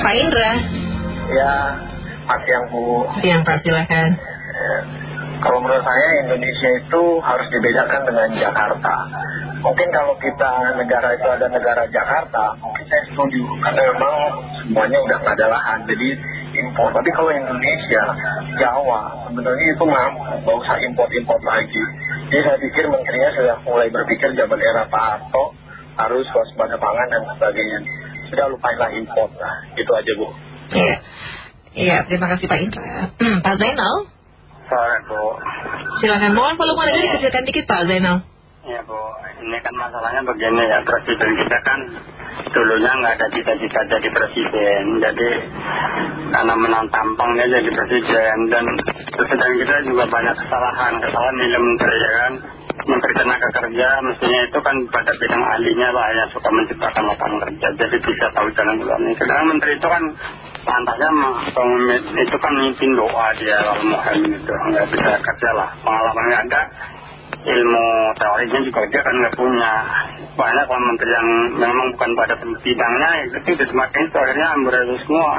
Pak Indra. Ya, Mas yang Bu. Yang Pak silakan. Ya. Kalau menurut saya Indonesia itu harus dibedakan dengan Jakarta. Mungkin kalau kita negara itu ada negara Jakarta, mungkin saya setuju. Karena memang semuanya udah nggak ada lahan, jadi impor. Tapi kalau Indonesia, Jawa, sebenarnya itu mampu, nggak usah import-import lagi. Jadi saya pikir menterinya sudah mulai berpikir zaman era Pak Harto, harus waspada pangan dan sebagainya. Sudah lupainlah import lah, itu aja Bu. Iya, iya terima kasih Pak Indra. Pak Zainal. Sore Bu. Silakan mohon volume radio dikecilkan dikit Pak Zainal. Iya Bu, ini kan masalahnya begini ya, presiden kita kan dulunya nggak ada cita-cita jadi presiden, jadi karena menang tampang dia jadi presiden dan presiden kita juga banyak kesalahan, kesalahan di menteri ya kan. Menteri Tenaga Kerja mestinya itu kan pada bidang ahlinya lah yang suka menciptakan lapangan kerja, jadi bisa tahu jalan keluarnya. Sedangkan menteri itu kan pantasnya itu kan mimpin doa dia kalau mau itu nggak bisa kerja lah, pengalamannya ada, ilmu teorinya juga dia kan nggak punya. Banyak kalau menteri yang memang bukan pada bidangnya, itu semakin itu akhirnya ambil semua.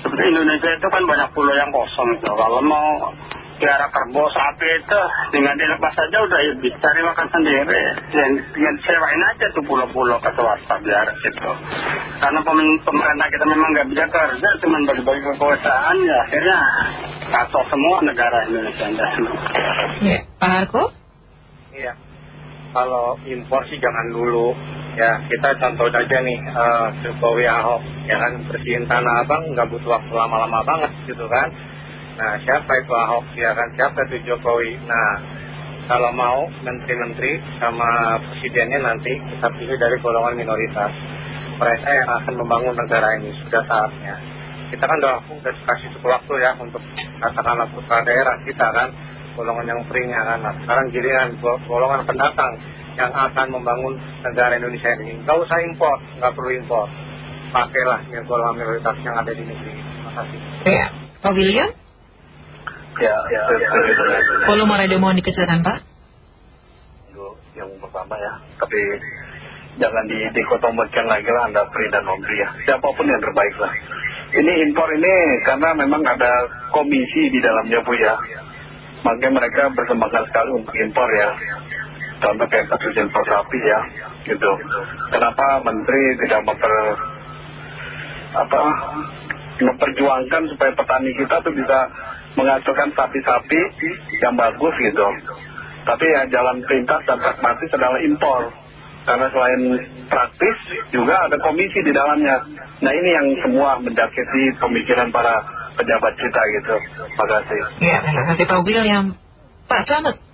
Seperti Indonesia itu kan banyak pulau yang kosong gitu. Kalau mau piara kerbau sapi itu tinggal dilepas saja udah bisa cari makan sendiri. Yang tinggal sewain aja tuh pulau-pulau ke swasta biar gitu. Karena pemerintah kita memang nggak bisa kerja cuma bagi-bagi kekuasaan ya akhirnya kacau semua negara Indonesia ya Pak Harko? Iya. Kalau impor sih jangan dulu. Ya kita contoh aja nih uh, Jokowi Ahok ya kan bersihin Tanah Abang nggak butuh waktu lama-lama banget gitu kan Nah siapa itu Ahok? Ya kan siapa itu Jokowi? Nah kalau mau menteri-menteri sama presidennya nanti kita pilih dari golongan minoritas. Mereka yang akan membangun negara ini sudah saatnya. Kita kan udah, udah kasih cukup waktu ya untuk katakanlah putra daerah kita kan Golongan yang peringnya kan. Nah sekarang giliran golongan pendatang yang akan membangun negara Indonesia ini. Gak usah impor, gak perlu impor. Pakailah yang golongan minoritas yang ada di negeri Terima kasih. Ya, Pak William Ya, ya, ya. Volume radio mohon dikecilkan Pak. Yang pertama ya. Tapi jangan dikotomirkan lagi lah Anda free dan non free ya. Siapa pun yang terbaik lah. Ini impor ini karena memang ada komisi di dalamnya Bu ya. Makanya mereka bersemangat sekali untuk impor ya. Contoh kayak kasus impor sapi ya. Gitu. Kenapa menteri tidak memper apa memperjuangkan supaya petani kita tuh bisa menghasilkan sapi-sapi yang bagus gitu. Tapi ya jalan pintas dan pragmatis adalah impor. Karena selain praktis juga ada komisi di dalamnya. Nah ini yang semua menjakiti pemikiran para pejabat kita gitu. Terima kasih. Ya, terima kasih Pak William. Pak Selamat.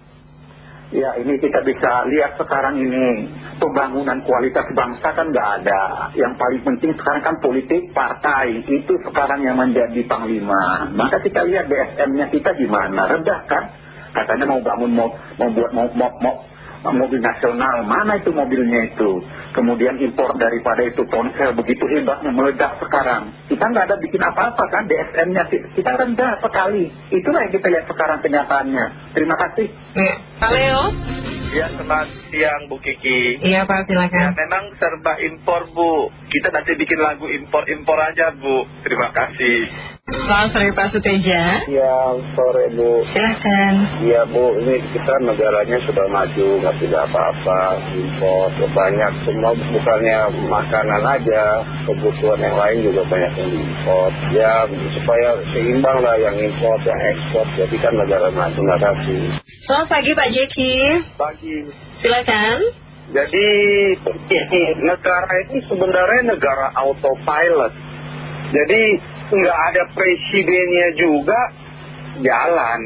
Ya ini kita bisa lihat sekarang ini pembangunan kualitas bangsa kan nggak ada. Yang paling penting sekarang kan politik partai itu sekarang yang menjadi panglima. Maka kita lihat DSM-nya kita gimana, rendah kan? Katanya mau bangun mau, mau buat mau, mau, mau mobil nasional, mana itu mobilnya itu? Kemudian impor daripada itu ponsel begitu hebatnya meledak sekarang. Kita nggak ada bikin apa-apa kan DSM-nya kita rendah sekali. Itulah yang kita lihat sekarang kenyataannya. Terima kasih. Ya, Pak Leo. Ya, selamat siang Bu Kiki. Iya Pak, silakan. Ya, memang serba impor Bu. Kita nanti bikin lagu impor-impor aja Bu. Terima kasih. Selamat sore Pak Suteja. Ya, sore Bu. Silahkan. Iya Bu, ini kita negaranya sudah maju, nggak tidak apa-apa, impor banyak. Semua bukannya makanan aja, kebutuhan yang lain juga banyak yang diimpor. Ya, supaya seimbang lah yang impor, yang ekspor. Jadi kan negara maju, terima kasih. Selamat pagi Pak Jeki. Pagi. Silakan. Jadi negara ini sebenarnya negara autopilot. Jadi nggak ada presidennya juga jalan.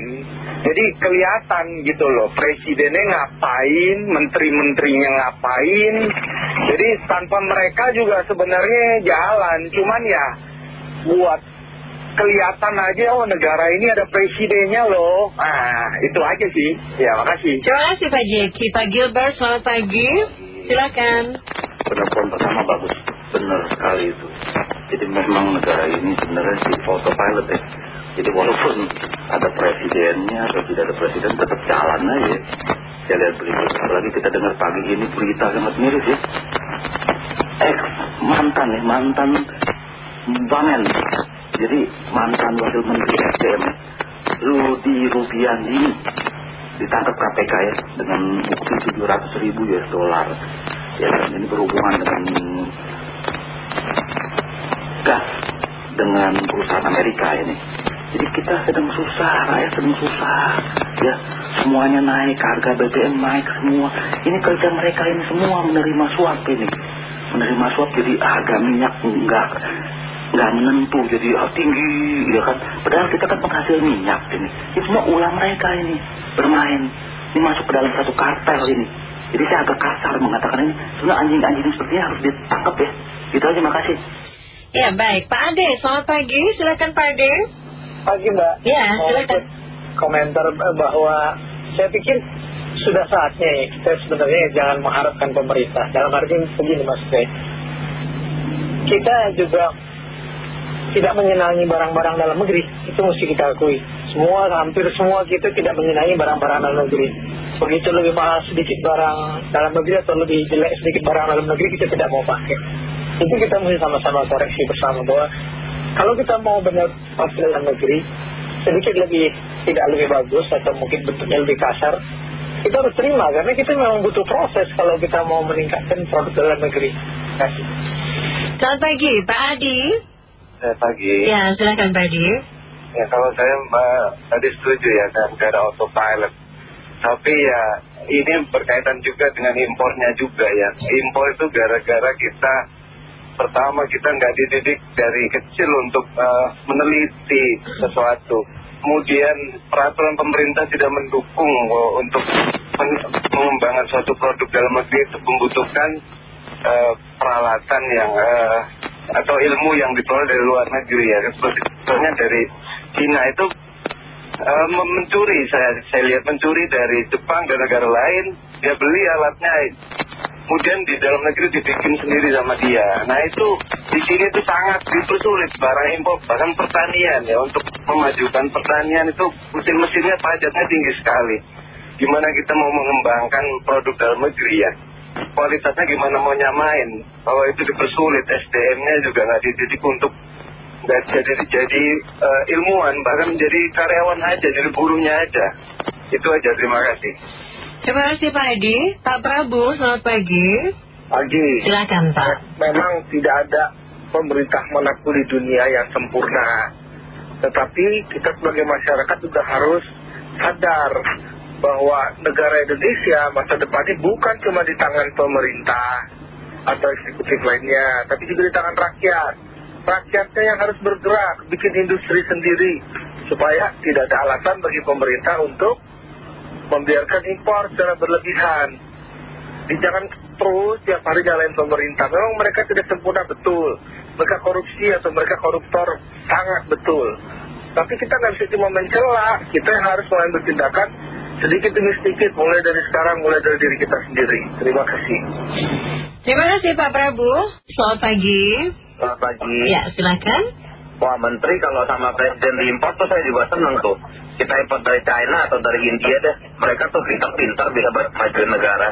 Jadi kelihatan gitu loh, presidennya ngapain, menteri-menterinya ngapain. Jadi tanpa mereka juga sebenarnya jalan. Cuman ya buat kelihatan aja oh negara ini ada presidennya loh. Nah itu aja sih. Ya makasih. Terima kasih Pak Jeki. Pak Gilbert selamat pagi. Silakan. Pendapat pertama bagus, benar sekali itu. Jadi memang negara ini sebenarnya si autopilot ya. Jadi walaupun ada presidennya atau tidak ada presiden tetap jalan aja. Saya lihat berita, apalagi kita dengar pagi ini berita sangat miris ya. Ex mantan ya, mantan Bamen. Jadi mantan wakil menteri SDM Rudi Rubiandi ditangkap KPK ya dengan bukti 700 ribu US dollar. Ya ini berhubungan dengan gas dengan perusahaan Amerika ini. Jadi kita sedang susah, rakyat sedang susah. Ya, semuanya naik, harga BBM naik semua. Ini kerja mereka ini semua menerima suap ini. Menerima suap jadi harga minyak enggak nggak menentu jadi ah, tinggi ya kan padahal kita kan penghasil minyak ini ini semua ulah mereka ini bermain ini masuk ke dalam satu kartel ini jadi saya agak kasar mengatakan ini sebenarnya anjing-anjing seperti ini harus ditangkap ya gitu aja makasih Ya baik, Pak Ade, selamat pagi, silakan Pak Ade. Pagi Mbak. Ya, silakan. komentar eh, bahwa saya pikir sudah saatnya ya kita sebenarnya jangan mengharapkan pemerintah. Dalam arti begini Mas Bey. Kita juga tidak menyenangi barang-barang dalam negeri. Itu mesti kita akui. Semua, hampir semua kita tidak menyenangi barang-barang dalam negeri. Begitu lebih mahal sedikit barang dalam negeri atau lebih jelek sedikit barang dalam negeri kita tidak mau pakai. Itu kita mesti sama-sama koreksi bersama bahwa kalau kita mau benar pakai dalam negeri sedikit lebih tidak lebih bagus atau mungkin bentuknya lebih kasar kita harus terima karena kita memang butuh proses kalau kita mau meningkatkan produk dalam negeri. Terima kasih. Selamat pagi, Pak Adi. Selamat pagi. Ya, silakan Pak Adi. Ya kalau saya Mbak tadi setuju ya kan negara autopilot. Tapi ya ini berkaitan juga dengan impornya juga ya. Impor itu gara-gara kita pertama kita nggak dididik dari kecil untuk eh, meneliti sesuatu. Kemudian peraturan pemerintah tidak mendukung eh, untuk pengembangan suatu produk dalam negeri itu membutuhkan eh, peralatan yang atau ilmu yang diperoleh dari luar negeri ya. Contohnya dari Cina itu mem- mencuri saya saya lihat mencuri dari Jepang dan negara lain dia beli alatnya kemudian di dalam negeri dibikin sendiri sama dia. Nah itu di sini itu sangat dipersulit barang impor bahkan pertanian ya. Untuk memajukan pertanian itu mesin-mesinnya pajaknya tinggi sekali. Gimana kita mau mengembangkan produk dalam negeri ya? Kualitasnya gimana mau nyamain? Kalau itu dipersulit SDM-nya juga nggak dididik untuk nggak jadi jadi eh, ilmuwan. Bahkan jadi karyawan aja jadi buruhnya aja. Itu aja terima kasih Terima kasih Pak Adi. Pak Prabu, selamat pagi. Pagi. Silakan Pak. Memang tidak ada pemerintah mana pun di dunia yang sempurna. Tetapi kita sebagai masyarakat juga harus sadar bahwa negara Indonesia masa depannya bukan cuma di tangan pemerintah atau eksekutif lainnya, tapi juga di tangan rakyat. Rakyatnya yang harus bergerak, bikin industri sendiri, supaya tidak ada alasan bagi pemerintah untuk membiarkan impor secara berlebihan. Di jangan terus tiap hari nyalain pemerintah. Memang mereka tidak sempurna betul. Mereka korupsi atau mereka koruptor sangat betul. Tapi kita nggak bisa cuma mencela. Kita yang harus mulai bertindakan sedikit demi sedikit. Mulai dari sekarang, mulai dari diri kita sendiri. Terima kasih. Terima kasih Pak Prabu. Selamat pagi. Selamat pagi. Ya, silakan. Wah menteri kalau sama presiden diimpor tuh saya juga seneng tuh. Kita import dari China atau dari India deh. Mereka tuh pintar-pintar bisa majuin negara.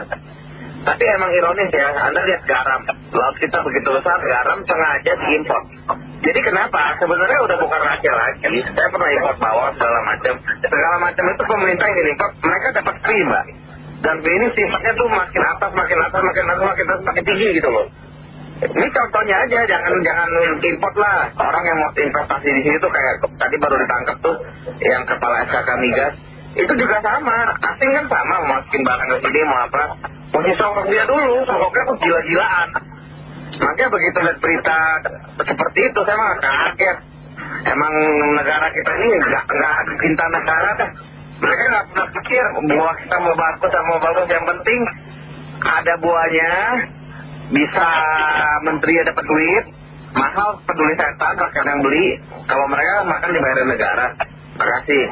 Tapi emang ironis ya, Anda lihat garam. Laut kita begitu besar, garam sengaja diimpor. Jadi kenapa? Sebenarnya udah bukan rahasia lagi. Saya pernah impor bawang segala macam. Segala macam itu pemerintah yang impor, mereka dapat mbak. Dan ini sifatnya tuh makin atas, makin atas, makin atas, makin atas, makin tinggi gitu loh. Ini contohnya aja, jangan jangan import lah. Orang yang mau investasi di sini tuh kayak tadi baru ditangkap tuh yang kepala SKK migas. Itu juga sama, asing kan sama, masukin barang ke sini mau apa. Mesti sokok dia dulu, sokoknya tuh gila-gilaan. Makanya begitu lihat berita seperti itu saya mah kaget. Emang negara kita ini nggak nggak cinta negara dah. Mereka nggak pernah pikir buah kita mau bagus sama mau bagus yang penting ada buahnya bisa menteri dapat duit mahal peduli setan rakyat yang beli kalau mereka makan dibayar negara terima kasih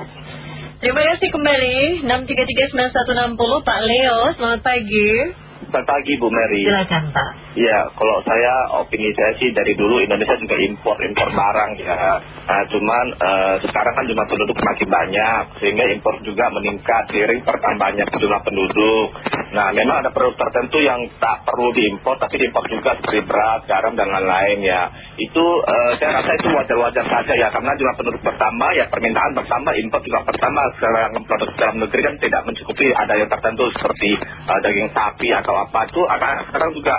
Terima kasih kembali. 6339160 Pak Leo, selamat pagi. Selamat pagi Bu Mary. Silakan Pak. Ya, kalau saya opini saya sih dari dulu Indonesia juga impor impor barang ya. Nah, cuman eh, sekarang kan jumlah penduduk makin banyak sehingga impor juga meningkat seiring pertambahannya jumlah penduduk. Nah, memang ada produk tertentu yang tak perlu diimpor tapi diimpor juga seperti beras, garam dan lain-lain ya. Itu eh, saya rasa itu wajar-wajar saja ya karena jumlah penduduk bertambah ya permintaan bertambah, impor juga bertambah. Sekarang produk dalam negeri kan tidak mencukupi ada yang tertentu seperti eh, daging sapi atau apa itu akan sekarang juga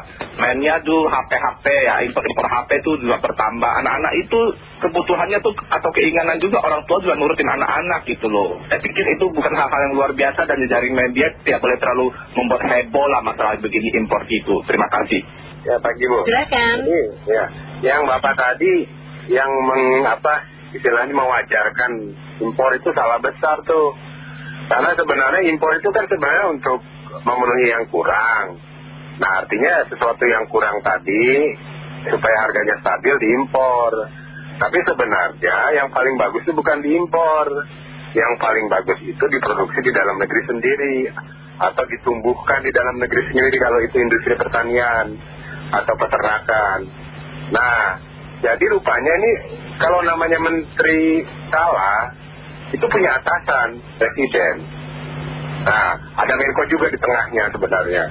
mainnya tuh HP-HP ya impor-impor HP itu juga bertambah. Anak-anak itu kebutuhannya tuh atau keinginan juga orang tua juga nurutin anak-anak gitu loh. Saya pikir itu bukan hal-hal yang luar biasa dan jaring media tidak boleh terlalu membuat heboh lah masalah begini impor gitu. Terima kasih. Ya pagi Bu. Silakan. Ini, ya yang Bapak tadi yang mengapa istilahnya mewajarkan impor itu salah besar tuh. Karena sebenarnya impor itu kan sebenarnya untuk memenuhi yang kurang Nah artinya sesuatu yang kurang tadi supaya harganya stabil diimpor. Tapi sebenarnya yang paling bagus itu bukan diimpor. Yang paling bagus itu diproduksi di dalam negeri sendiri. Atau ditumbuhkan di dalam negeri sendiri kalau itu industri pertanian atau peternakan. Nah jadi rupanya ini kalau namanya menteri salah itu punya atasan presiden. Nah ada Menko juga di tengahnya sebenarnya.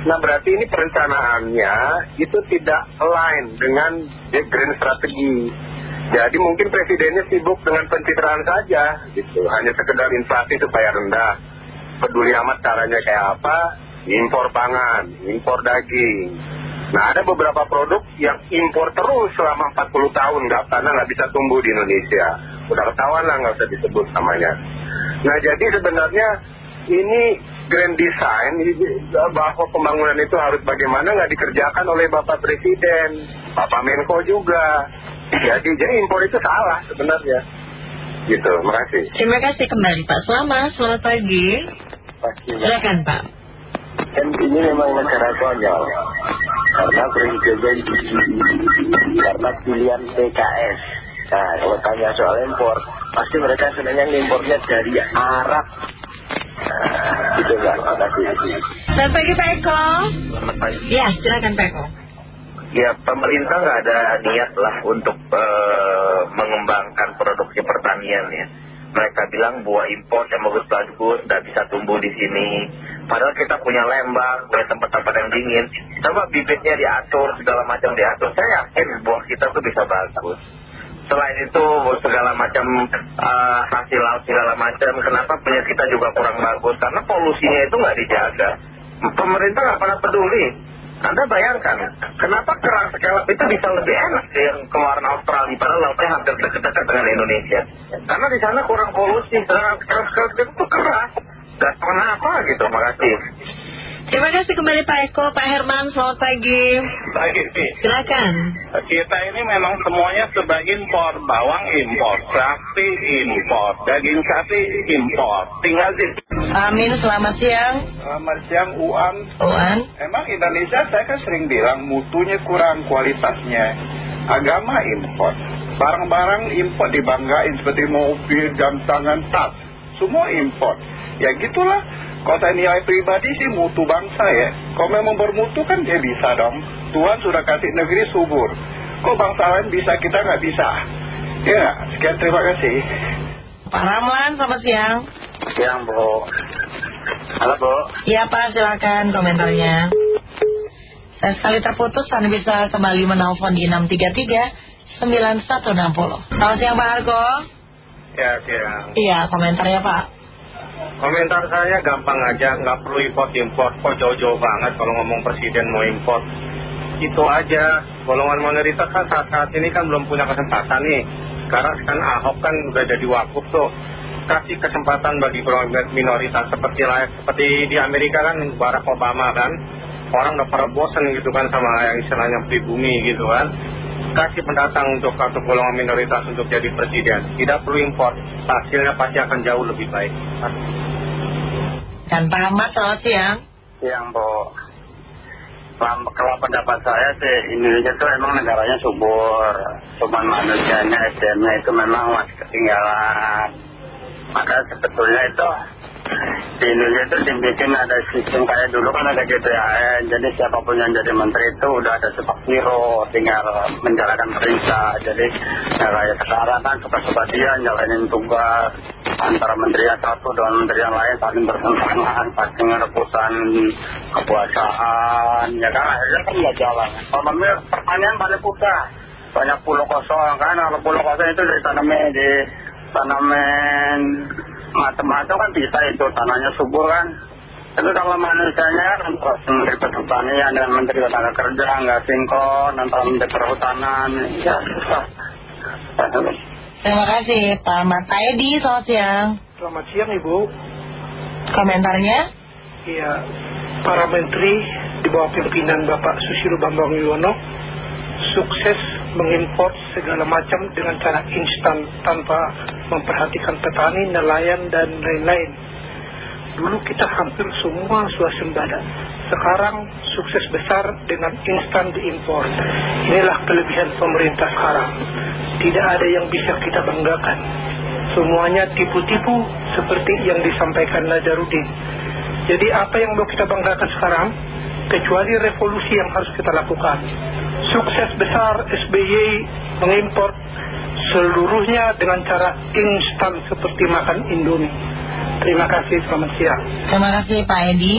Nah berarti ini perencanaannya itu tidak align dengan grand strategi. Jadi mungkin presidennya sibuk dengan pencitraan saja gitu. Hanya sekedar inflasi supaya rendah. Peduli amat caranya kayak apa, impor pangan, impor daging. Nah ada beberapa produk yang impor terus selama 40 tahun nggak karena nggak bisa tumbuh di Indonesia. Udah ketahuan lah nggak usah disebut namanya. Nah jadi sebenarnya ini grand design bahwa pembangunan itu harus bagaimana nggak dikerjakan oleh Bapak Presiden, Bapak Menko juga. Jadi, jadi impor itu salah sebenarnya. Gitu, makasih. Terima kasih kembali Pak Selamat, selamat pagi Pasti. Silakan Pak Kan ini memang negara konyol. Karena presidennya karena pilihan PKS. Nah, kalau tanya soal impor, pasti mereka senangnya impornya dari Arab. Kasih. Selamat pagi Pak Eko Selamat pagi. Ya silakan Pak Eko Ya pemerintah nggak ada niat lah untuk eh, mengembangkan produksi pertanian ya. Mereka bilang buah impor yang bagus-bagus nggak bisa tumbuh di sini. Padahal kita punya lembang, punya tempat-tempat yang dingin. Coba bibitnya diatur, segala macam diatur. Saya yakin buah kita tuh bisa bagus. Selain itu segala macam eh, hasil laut segala macam, kenapa punya kita juga kurang bagus? Karena polusinya itu nggak dijaga. Pemerintah nggak pernah peduli. Anda bayangkan, kenapa kerang sekelap itu bisa lebih enak yang keluaran Australia, padahal lautnya hampir dekat-dekat dengan Indonesia. Karena di sana kurang polusi, kerang sekelap itu keras. Gak kenapa gitu, makasih. Terima kasih kembali Pak Eko Pak Herman, selamat pagi. Baik sih Silakan. Kita ini memang semuanya sebagai impor bawang impor sapi impor daging sapi impor. Tinggal di Amin, selamat siang. Selamat siang Uan. Uan. Emang Indonesia saya kan sering bilang mutunya kurang kualitasnya. Agama impor. Barang-barang impor dibanggain seperti mobil, jam tangan, tas. Semua impor Ya gitulah. Kalau saya nilai pribadi sih mutu bangsa ya. Kalau memang bermutu kan dia bisa dong. Tuhan sudah kasih negeri subur. Kok bangsa lain bisa kita nggak bisa? Ya? Sekian terima kasih. Pak Ramlan, selamat siang. Siang, Bu. Halo, Bu. Iya Pak, silakan komentarnya. Saya sekali terputus, Anda bisa kembali menelpon di 633 9160 Selamat siang Pak Argo. Ya, siang. Iya, komentarnya Pak Komentar saya gampang aja, nggak perlu import-import. Kok jauh-jauh banget kalau ngomong presiden mau import. Itu aja, golongan minoritas kan saat-saat ini kan belum punya kesempatan nih. Sekarang kan Ahok kan udah jadi wakuf tuh. Kasih kesempatan bagi golongan minoritas seperti seperti di Amerika kan Barack Obama kan. Orang udah pada gitu kan sama yang istilahnya pribumi gitu kan. Kasih pendatang untuk satu golongan minoritas untuk jadi presiden. Tidak perlu import. Hasilnya pasti akan jauh lebih baik. Dan Pak Ahmad, selamat siang Yang Bu. Kalau kalau pendapat saya sih Indonesia itu emang negaranya subur. Cuman manusianya, SDM-nya itu memang masih ketinggalan. Maka sebetulnya itu di Indonesia itu dibikin ada sistem kayak dulu kan ada GPAN jadi siapa pun yang jadi menteri itu udah ada superhero tinggal menjalankan perintah. Jadi ya kayak sekarang kan suka-suka jalanin tugas antara menteri yang satu dengan menteri yang lain saling bertentangan pasti ngerebutan kekuasaan ya kan akhirnya kan nggak jalan. Kalau pertanyaan paling mudah banyak pulau kosong kan kalau pulau kosong itu dari tanaman di tanaman macam-macam kan bisa itu tanahnya subur kan. Tapi kalau manusianya kan menteri pertanian dan menteri tenaga kerja nggak sinkron antara menteri perhutanan ya susah. Terima kasih Pak Ahmad. Pak Edi selamat siang. Selamat siang Ibu. Komentarnya? Iya Para menteri di bawah pimpinan Bapak Susilo Bambang Yudhoyono Sukses mengimpor segala macam dengan cara instan tanpa memperhatikan petani, nelayan dan lain-lain. Dulu kita hampir semua swasembada. Sekarang sukses besar dengan instan diimpor. Inilah kelebihan pemerintah sekarang. Tidak ada yang bisa kita banggakan. Semuanya tipu-tipu seperti yang disampaikan Najarudin. Jadi apa yang mau kita banggakan sekarang? Kecuali revolusi yang harus kita lakukan sukses besar SBY mengimpor seluruhnya dengan cara instan seperti makan Indomie. Terima kasih, selamat siang. Terima kasih Pak Edi.